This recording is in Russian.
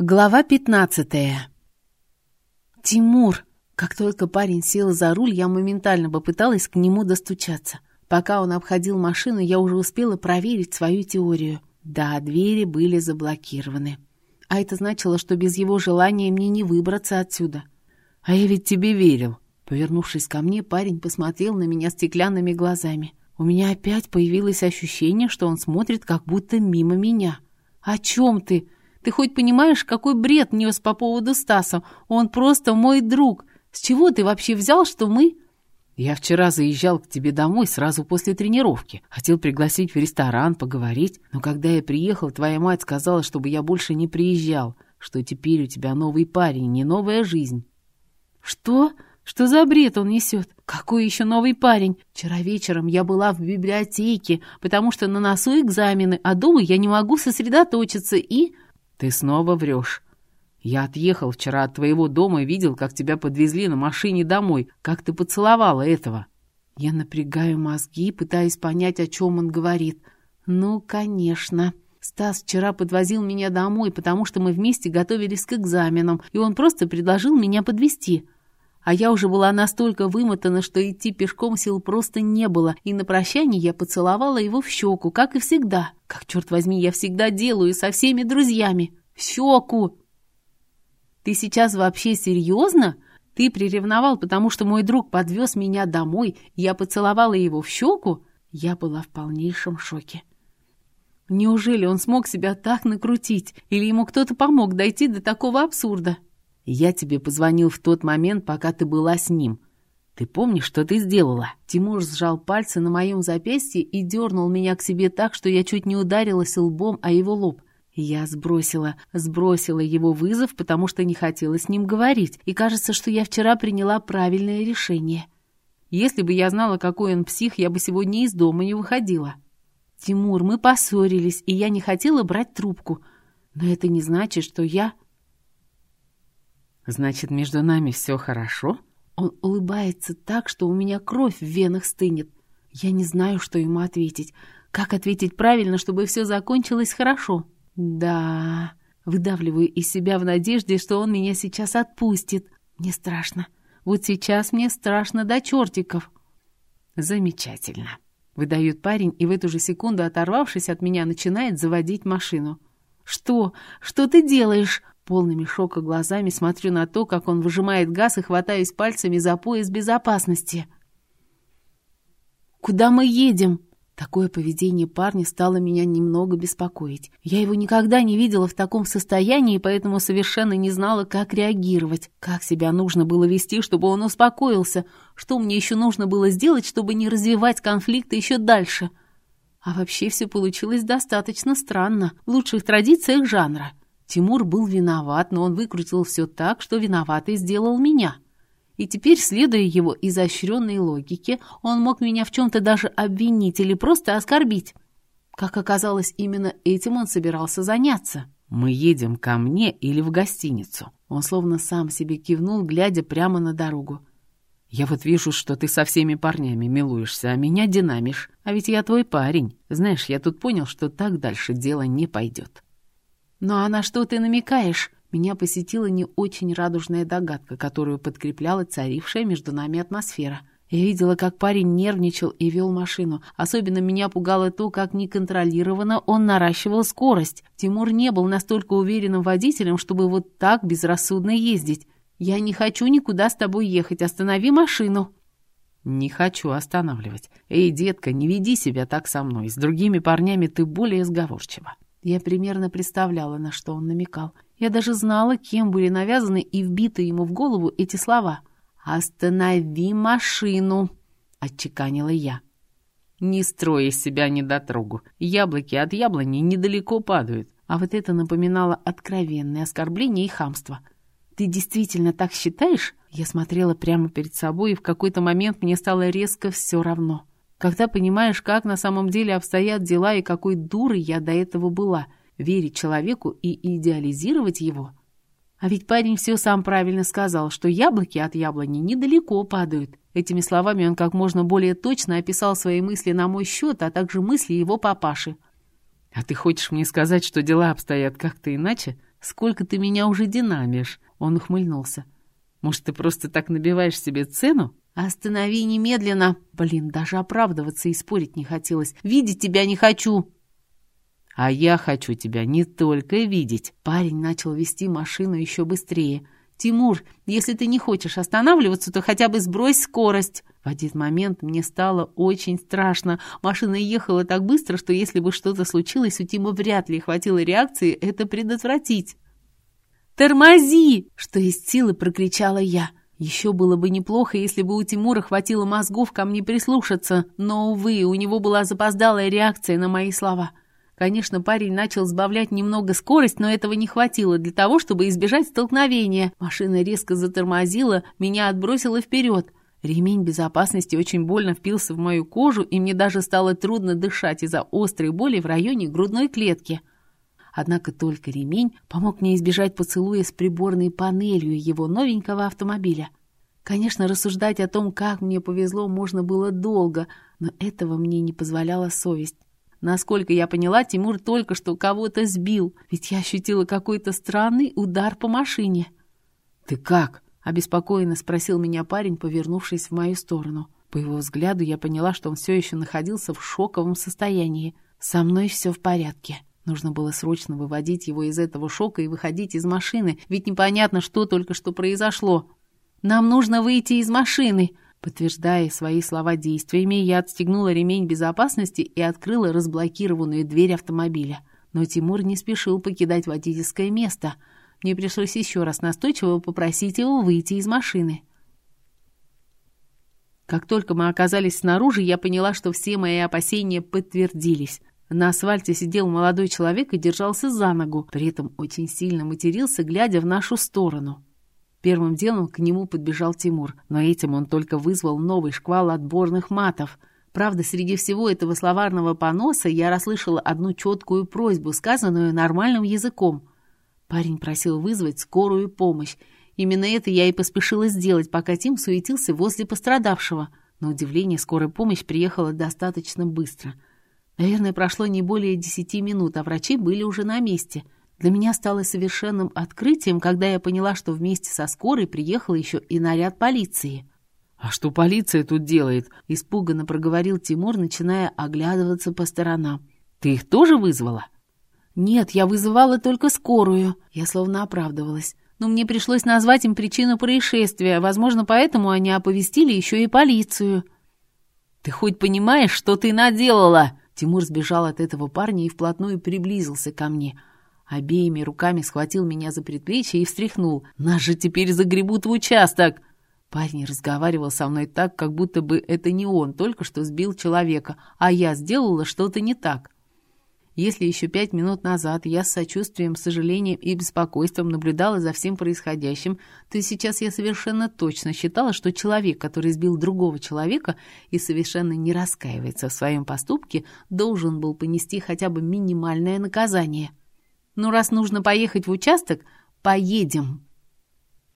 Глава пятнадцатая. «Тимур!» Как только парень сел за руль, я моментально попыталась к нему достучаться. Пока он обходил машину, я уже успела проверить свою теорию. Да, двери были заблокированы. А это значило, что без его желания мне не выбраться отсюда. «А я ведь тебе верил!» Повернувшись ко мне, парень посмотрел на меня стеклянными глазами. У меня опять появилось ощущение, что он смотрит как будто мимо меня. «О чем ты?» Ты хоть понимаешь, какой бред нес по поводу Стаса? Он просто мой друг. С чего ты вообще взял, что мы...» «Я вчера заезжал к тебе домой сразу после тренировки. Хотел пригласить в ресторан, поговорить. Но когда я приехал, твоя мать сказала, чтобы я больше не приезжал, что теперь у тебя новый парень, не новая жизнь». «Что? Что за бред он несет? Какой еще новый парень? Вчера вечером я была в библиотеке, потому что на носу экзамены, а дома я не могу сосредоточиться и...» «Ты снова врешь. Я отъехал вчера от твоего дома и видел, как тебя подвезли на машине домой, как ты поцеловала этого». Я напрягаю мозги, пытаясь понять, о чем он говорит. «Ну, конечно». Стас вчера подвозил меня домой, потому что мы вместе готовились к экзаменам, и он просто предложил меня подвести. А я уже была настолько вымотана, что идти пешком сил просто не было, и на прощание я поцеловала его в щеку, как и всегда. Как, черт возьми, я всегда делаю со всеми друзьями. В щеку! Ты сейчас вообще серьезно? Ты приревновал, потому что мой друг подвез меня домой, я поцеловала его в щеку? Я была в полнейшем шоке. Неужели он смог себя так накрутить? Или ему кто-то помог дойти до такого абсурда? Я тебе позвонил в тот момент, пока ты была с ним. Ты помнишь, что ты сделала?» Тимур сжал пальцы на моем запястье и дернул меня к себе так, что я чуть не ударилась лбом о его лоб. Я сбросила, сбросила его вызов, потому что не хотела с ним говорить, и кажется, что я вчера приняла правильное решение. Если бы я знала, какой он псих, я бы сегодня из дома не выходила. Тимур, мы поссорились, и я не хотела брать трубку. Но это не значит, что я... «Значит, между нами все хорошо?» Он улыбается так, что у меня кровь в венах стынет. Я не знаю, что ему ответить. Как ответить правильно, чтобы все закончилось хорошо? Да, выдавливаю из себя в надежде, что он меня сейчас отпустит. Мне страшно. Вот сейчас мне страшно до чертиков. Замечательно. Выдает парень и в эту же секунду, оторвавшись от меня, начинает заводить машину. «Что? Что ты делаешь?» Полными шока глазами смотрю на то, как он выжимает газ и хватаюсь пальцами за пояс безопасности. «Куда мы едем?» Такое поведение парня стало меня немного беспокоить. Я его никогда не видела в таком состоянии, поэтому совершенно не знала, как реагировать, как себя нужно было вести, чтобы он успокоился, что мне еще нужно было сделать, чтобы не развивать конфликты еще дальше. А вообще все получилось достаточно странно, в лучших традициях жанра. Тимур был виноват, но он выкрутил все так, что виноватый сделал меня. И теперь, следуя его изощренной логике, он мог меня в чем-то даже обвинить или просто оскорбить. Как оказалось, именно этим он собирался заняться. «Мы едем ко мне или в гостиницу?» Он словно сам себе кивнул, глядя прямо на дорогу. «Я вот вижу, что ты со всеми парнями милуешься, а меня динамишь. А ведь я твой парень. Знаешь, я тут понял, что так дальше дело не пойдет». «Ну а на что ты намекаешь?» Меня посетила не очень радужная догадка, которую подкрепляла царившая между нами атмосфера. Я видела, как парень нервничал и вел машину. Особенно меня пугало то, как неконтролированно он наращивал скорость. Тимур не был настолько уверенным водителем, чтобы вот так безрассудно ездить. «Я не хочу никуда с тобой ехать. Останови машину». «Не хочу останавливать. Эй, детка, не веди себя так со мной. С другими парнями ты более сговорчива». Я примерно представляла, на что он намекал. Я даже знала, кем были навязаны и вбиты ему в голову эти слова. «Останови машину!» — отчеканила я. «Не строй из себя недотрогу. Яблоки от яблони недалеко падают». А вот это напоминало откровенное оскорбление и хамство. «Ты действительно так считаешь?» Я смотрела прямо перед собой, и в какой-то момент мне стало резко все равно. Когда понимаешь, как на самом деле обстоят дела и какой дурой я до этого была, верить человеку и идеализировать его. А ведь парень все сам правильно сказал, что яблоки от яблони недалеко падают. Этими словами он как можно более точно описал свои мысли на мой счет, а также мысли его папаши. «А ты хочешь мне сказать, что дела обстоят как-то иначе?» Сколько ты меня уже динамишь?» Он ухмыльнулся. «Может, ты просто так набиваешь себе цену?» «Останови немедленно!» Блин, даже оправдываться и спорить не хотелось. «Видеть тебя не хочу!» «А я хочу тебя не только видеть!» Парень начал вести машину еще быстрее. «Тимур, если ты не хочешь останавливаться, то хотя бы сбрось скорость!» В один момент мне стало очень страшно. Машина ехала так быстро, что если бы что-то случилось, у Тима вряд ли хватило реакции это предотвратить. «Тормози!» — что из силы прокричала я. Еще было бы неплохо, если бы у Тимура хватило мозгов ко мне прислушаться, но, увы, у него была запоздалая реакция на мои слова. Конечно, парень начал сбавлять немного скорость, но этого не хватило для того, чтобы избежать столкновения. Машина резко затормозила, меня отбросила вперед. Ремень безопасности очень больно впился в мою кожу, и мне даже стало трудно дышать из-за острой боли в районе грудной клетки. Однако только ремень помог мне избежать поцелуя с приборной панелью его новенького автомобиля. Конечно, рассуждать о том, как мне повезло, можно было долго, но этого мне не позволяла совесть. Насколько я поняла, Тимур только что кого-то сбил, ведь я ощутила какой-то странный удар по машине. «Ты как?» Обеспокоенно спросил меня парень, повернувшись в мою сторону. По его взгляду я поняла, что он все еще находился в шоковом состоянии. Со мной все в порядке. Нужно было срочно выводить его из этого шока и выходить из машины, ведь непонятно, что только что произошло. «Нам нужно выйти из машины!» Подтверждая свои слова действиями, я отстегнула ремень безопасности и открыла разблокированную дверь автомобиля. Но Тимур не спешил покидать водительское место — мне пришлось еще раз настойчиво попросить его выйти из машины. Как только мы оказались снаружи, я поняла, что все мои опасения подтвердились. На асфальте сидел молодой человек и держался за ногу, при этом очень сильно матерился, глядя в нашу сторону. Первым делом к нему подбежал Тимур, но этим он только вызвал новый шквал отборных матов. Правда, среди всего этого словарного поноса я расслышала одну четкую просьбу, сказанную нормальным языком — Парень просил вызвать скорую помощь. Именно это я и поспешила сделать, пока Тим суетился возле пострадавшего. На удивление, скорая помощь приехала достаточно быстро. Наверное, прошло не более десяти минут, а врачи были уже на месте. Для меня стало совершенным открытием, когда я поняла, что вместе со скорой приехал еще и наряд полиции. «А что полиция тут делает?» — испуганно проговорил Тимур, начиная оглядываться по сторонам. «Ты их тоже вызвала?» «Нет, я вызывала только скорую». Я словно оправдывалась. Но мне пришлось назвать им причину происшествия. Возможно, поэтому они оповестили еще и полицию. «Ты хоть понимаешь, что ты наделала?» Тимур сбежал от этого парня и вплотную приблизился ко мне. Обеими руками схватил меня за предплечье и встряхнул. «Нас же теперь загребут в участок!» Парень разговаривал со мной так, как будто бы это не он только что сбил человека, а я сделала что-то не так. Если еще пять минут назад я с сочувствием, сожалением и беспокойством наблюдала за всем происходящим, то сейчас я совершенно точно считала, что человек, который сбил другого человека и совершенно не раскаивается в своем поступке, должен был понести хотя бы минимальное наказание. Ну, раз нужно поехать в участок, поедем.